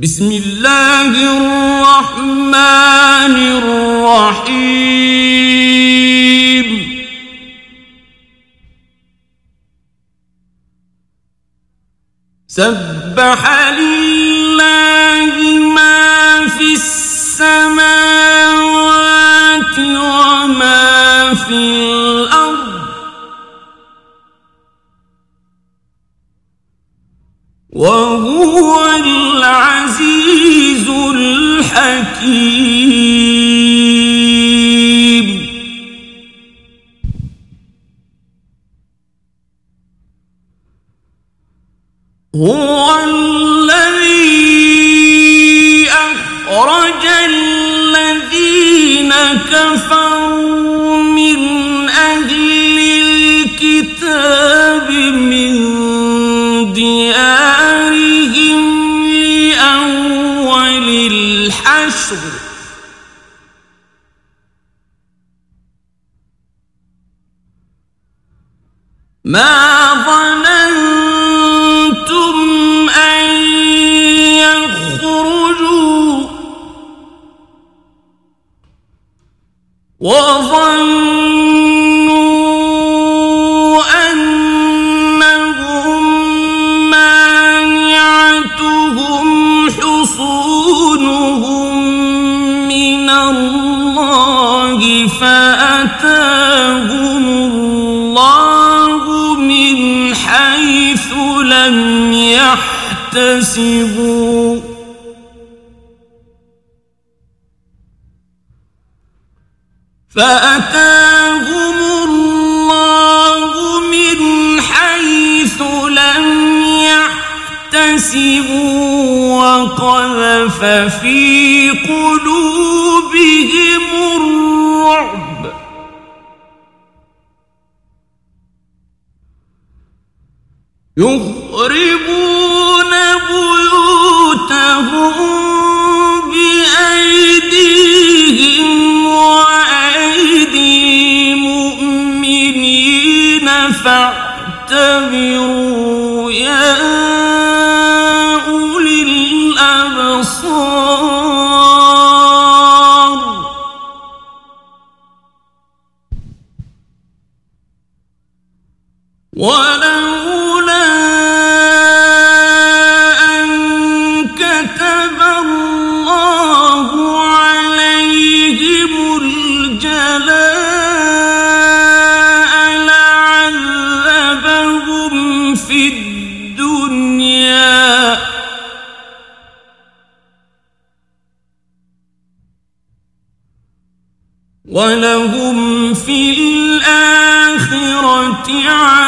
بسم اللہ الرحمن الرحیم سبح للہ حكيم هو الذي أخرج الذين كفروا الحشر ما يحتسبوا فأتاهم الله من حيث لم يحتسبوا وقذف في قلوبهم يخربون بيوتهم بأيديهم وأيدي المؤمنين فاعتبروا يا وَلَهُمْ فِي الْآخِرَةِ عذاب.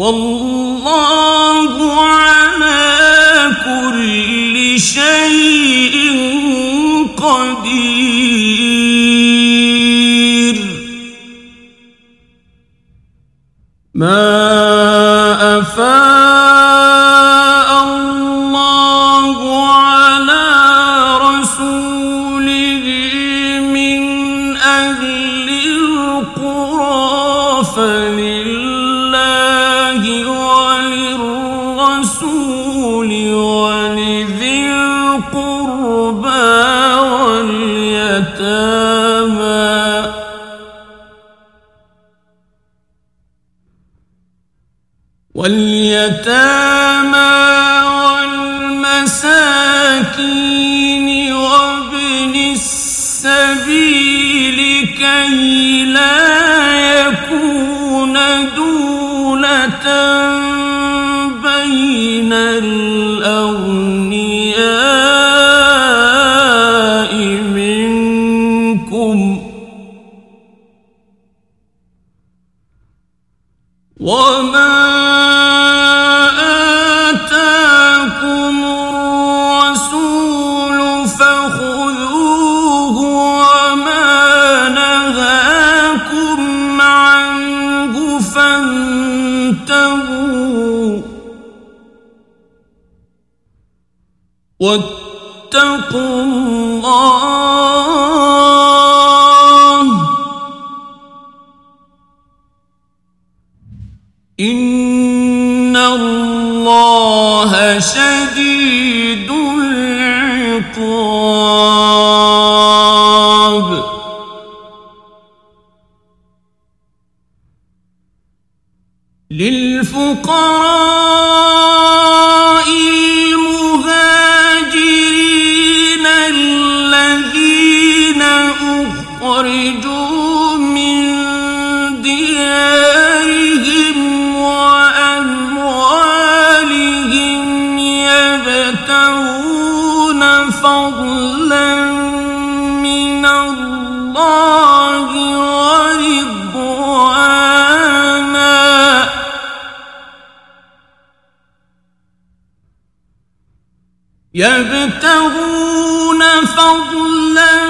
والله واليتامى والمساكين وابن السبيل كي لا يكون دولة واتقوا الله. إن الله شديد العقاب. أخرجوا من ديارهم وأموالهم يبتغون فضلا من الله ورضوانا يبتغون فضلا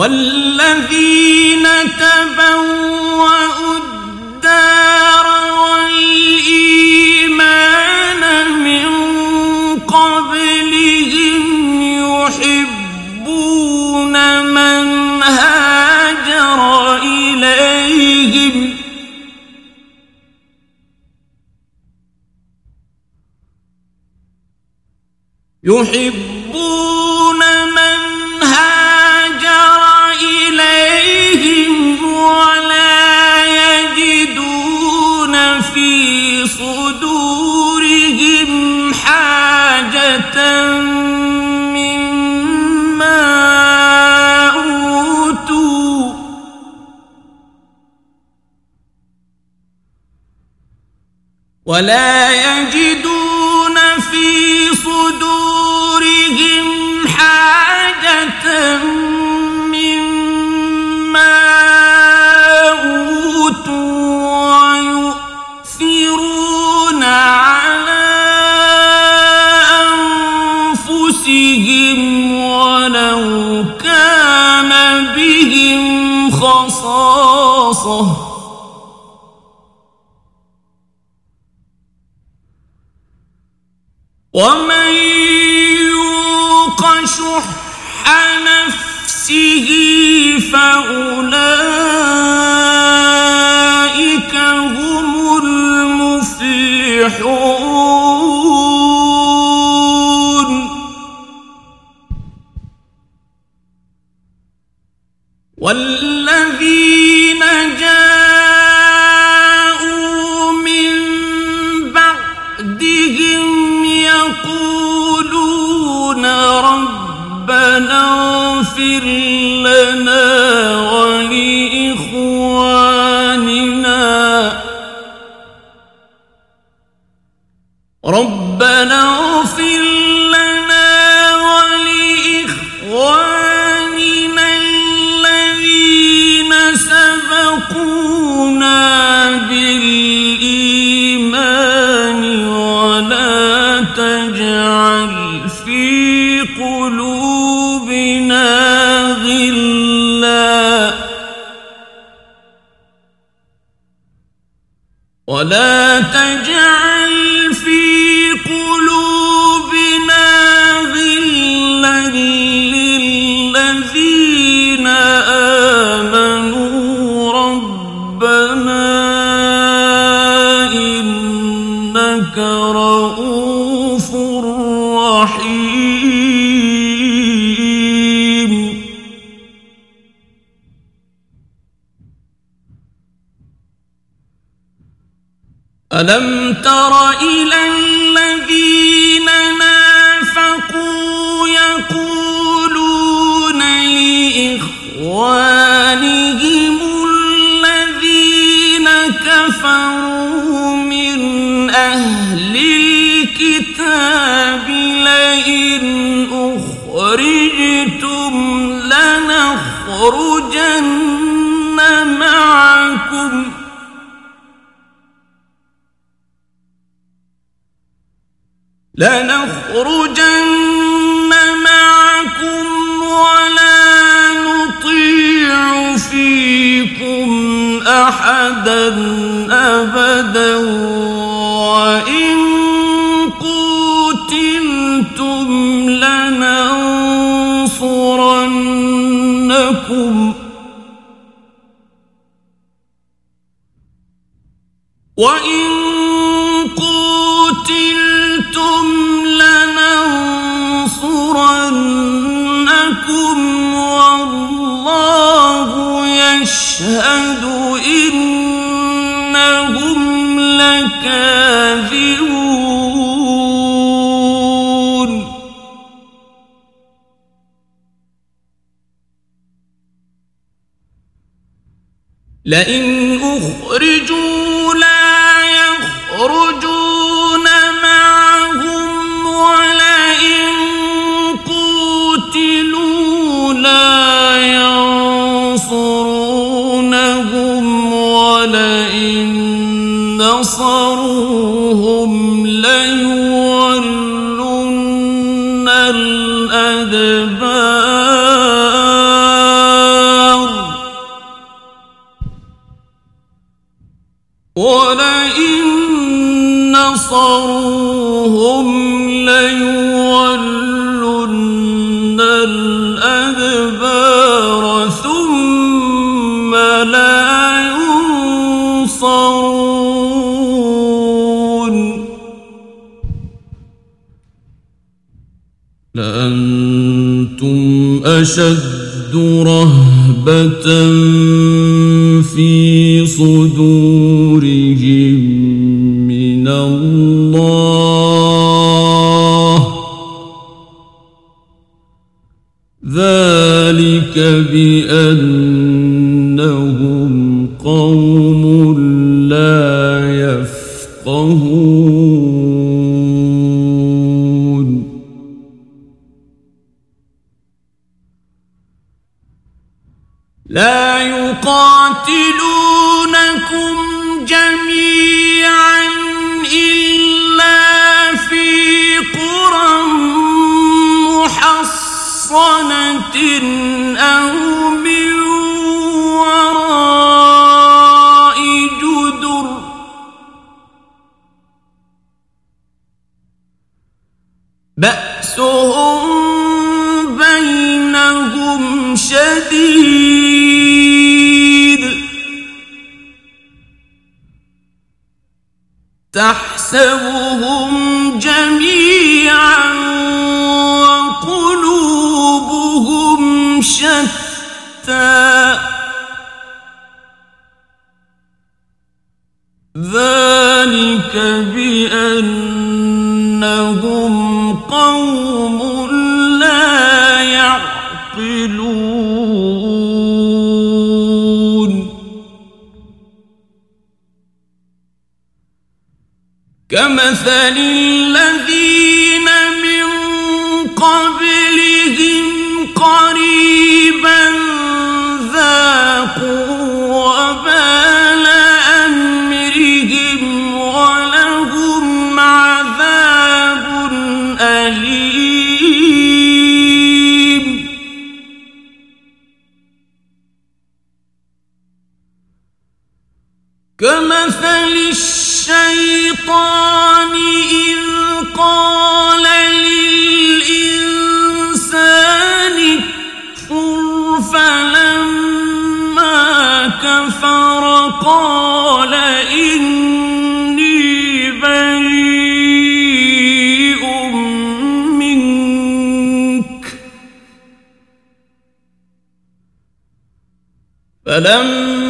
والذين تبوأوا الدار والإيمان من قبلهم يحبون من هاجر إليهم يحبون ولا يجدون في صدورهم حاجة والذين جاءوا من بعدهم يقولون ربنا اغفر لنا ولإخواننا ربنا غلا ولا تجعل ألم تر إلى لنخرجن معكم ولا نطيع فيكم أحدا أبدا وإن قتلتم لننصرنكم وإن يشهد إنهم لكاذبون لئن أخرجوا لا يخرجون ولئن نصروهم ليولن الأدبار ثم لا ينصرون لأنتم أشد رهبة في صدورهم بأبي محصنة أو من وراء جدر. بأسهم بينهم شديد. تحسبهم ذلك بأنهم قوم لا يعقلون كمثل كمثل الشيطان إذ قال للإنسان اكفر فلما كفر قال إني بريء منك. فلما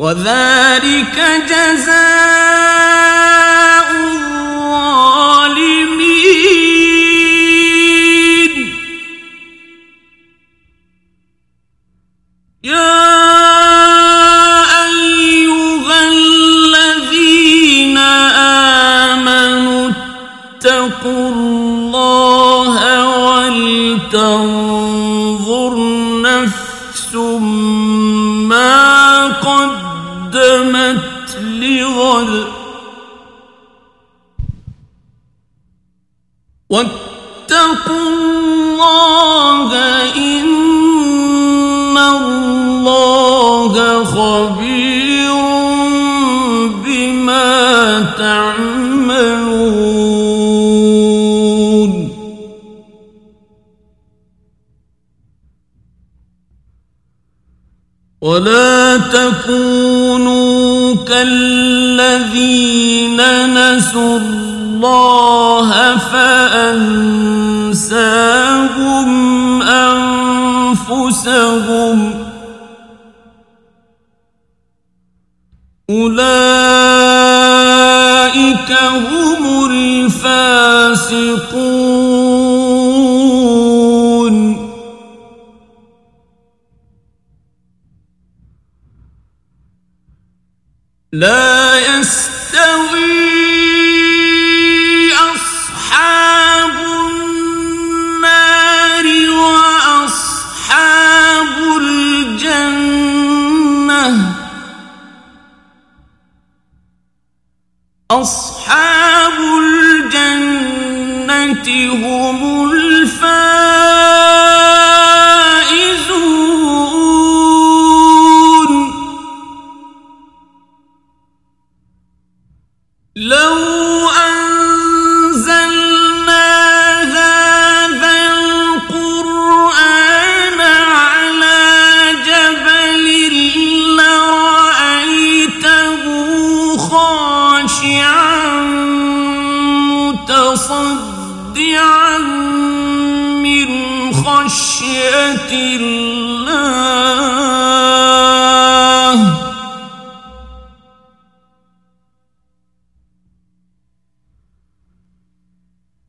وذلك جزاء ولا تكونوا كالذين نسوا الله فأنساهم أنفسهم أولئك هم الفاسقون متصدعا من خشية الله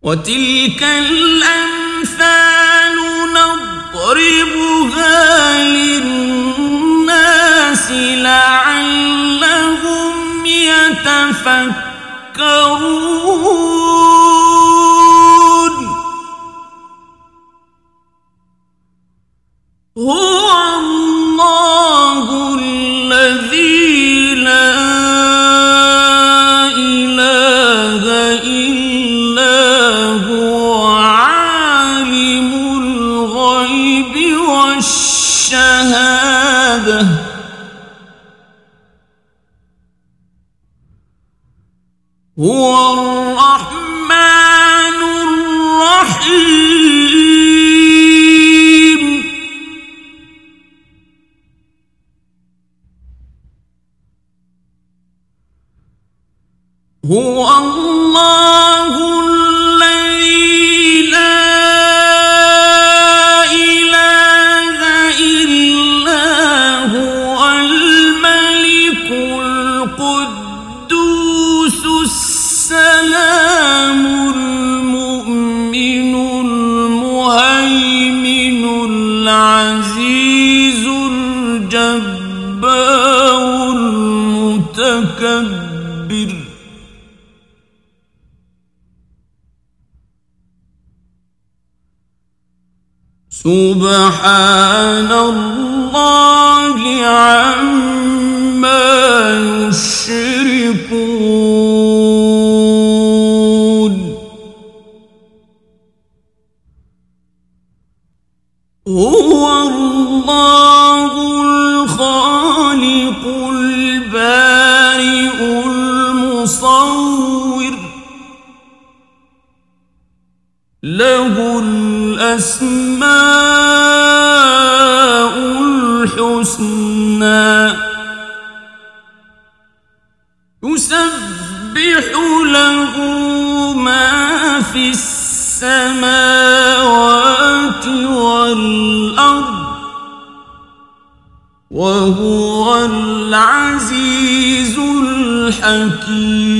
وتلك الأمثال نضربها للناس لعلهم يتفكرون. هو هو الرحمن سبحان اللہ عما يشركون هو اللہ الخالقون حکیم